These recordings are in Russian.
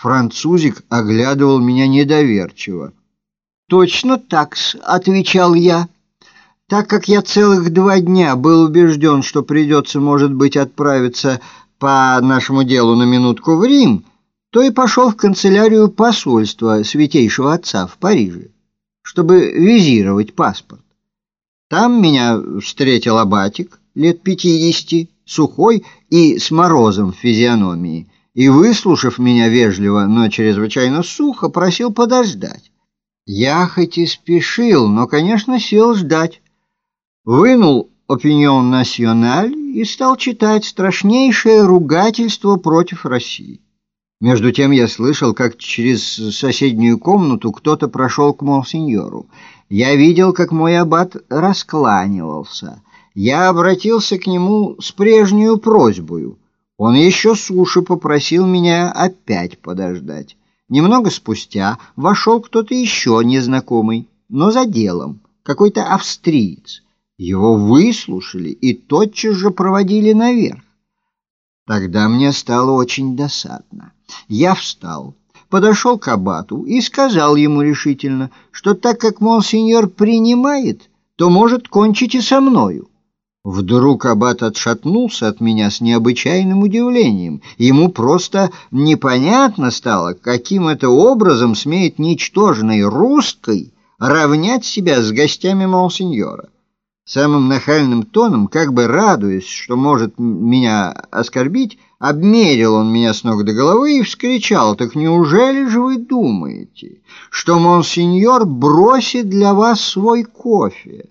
Французик оглядывал меня недоверчиво. «Точно так отвечал я. Так как я целых два дня был убежден, что придется, может быть, отправиться по нашему делу на минутку в Рим, то и пошел в канцелярию посольства Святейшего Отца в Париже, чтобы визировать паспорт. Там меня встретил абатик лет пятидесяти, сухой и с морозом в физиономии, и, выслушав меня вежливо, но чрезвычайно сухо, просил подождать. Я хоть и спешил, но, конечно, сел ждать. Вынул «Опиньон Националь» и стал читать страшнейшее ругательство против России. Между тем я слышал, как через соседнюю комнату кто-то прошел к монсеньору. Я видел, как мой аббат раскланивался. Я обратился к нему с прежнюю просьбою. Он еще суши попросил меня опять подождать. Немного спустя вошел кто-то еще незнакомый, но за делом, какой-то австриец. Его выслушали и тотчас же проводили наверх. Тогда мне стало очень досадно. Я встал, подошел к абату и сказал ему решительно, что так как монсеньор принимает, то может кончить и со мною. Вдруг аббат отшатнулся от меня с необычайным удивлением. Ему просто непонятно стало, каким это образом смеет ничтожной русской равнять себя с гостями монсеньора самым нахальным тоном, как бы радуясь, что может меня оскорбить, обмерил он меня с ног до головы и вскричал, «Так неужели же вы думаете, что монсеньор бросит для вас свой кофе?»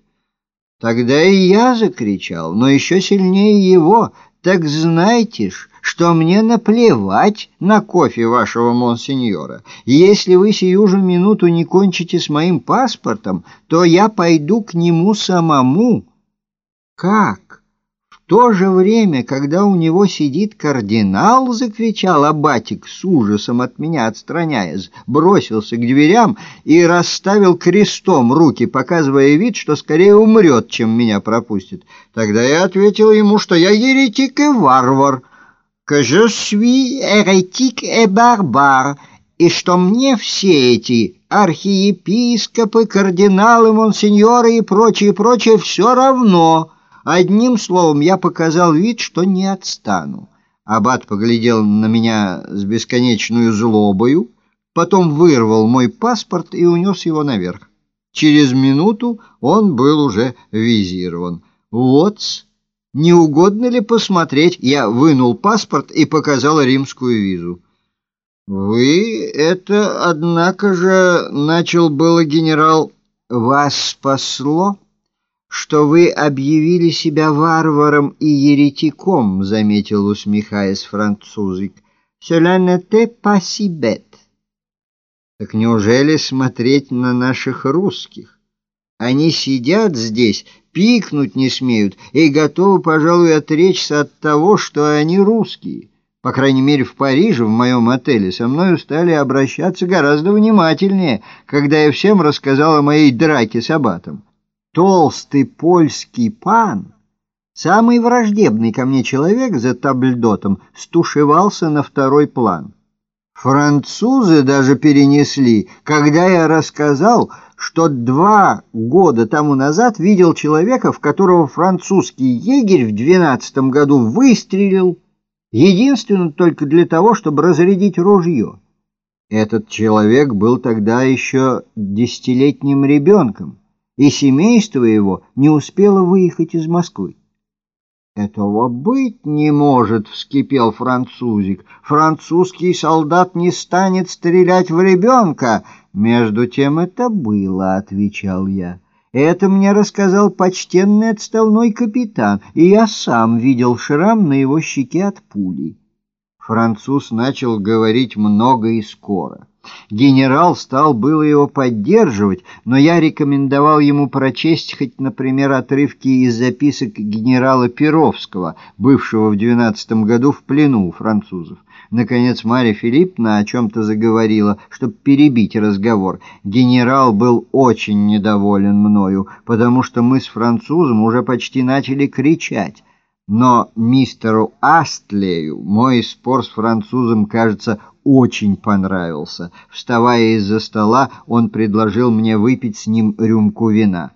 Тогда и я закричал, но еще сильнее его, «Так знайте ж, что мне наплевать на кофе вашего монсеньора. Если вы сию же минуту не кончите с моим паспортом, то я пойду к нему самому. Как? То же время, когда у него сидит кардинал, закричал Абатик с ужасом от меня отстраняясь, бросился к дверям и расставил крестом руки, показывая вид, что скорее умрет, чем меня пропустит. Тогда я ответил ему, что я еретик и варвар, que je suis hérétique et barbare, и что мне все эти архиепископы, кардиналы, монсеньоры и прочее, прочее все равно. Одним словом, я показал вид, что не отстану. Аббат поглядел на меня с бесконечной злобою, потом вырвал мой паспорт и унес его наверх. Через минуту он был уже визирован. Вот не угодно ли посмотреть? Я вынул паспорт и показал римскую визу. «Вы это, однако же, — начал было генерал, — вас спасло, что вы объявили себя варваром и еретиком, — заметил, усмехаясь французик. «Cela n'était pas si bête». Так неужели смотреть на наших русских? Они сидят здесь, пикнуть не смеют и готовы, пожалуй, отречься от того, что они русские. По крайней мере, в Париже, в моем отеле, со мною стали обращаться гораздо внимательнее, когда я всем рассказал о моей драке с аббатом. Толстый польский пан, самый враждебный ко мне человек за табльдотом, стушевался на второй план. Французы даже перенесли, когда я рассказал, что два года тому назад видел человека, в которого французский егерь в двенадцатом году выстрелил, единственно только для того, чтобы разрядить ружье. Этот человек был тогда еще десятилетним ребенком, и семейство его не успело выехать из Москвы. «Этого быть не может!» — вскипел французик. «Французский солдат не станет стрелять в ребенка!» «Между тем это было», — отвечал я. «Это мне рассказал почтенный отставной капитан, и я сам видел шрам на его щеке от пули». Француз начал говорить много и скоро. Генерал стал было его поддерживать, но я рекомендовал ему прочесть хоть, например, отрывки из записок генерала Перовского, бывшего в двенадцатом году в плену у французов. Наконец Марья Филипповна о чем-то заговорила, чтобы перебить разговор. Генерал был очень недоволен мною, потому что мы с французом уже почти начали кричать. Но мистеру Астлею мой спор с французом, кажется, очень понравился. Вставая из-за стола, он предложил мне выпить с ним рюмку вина.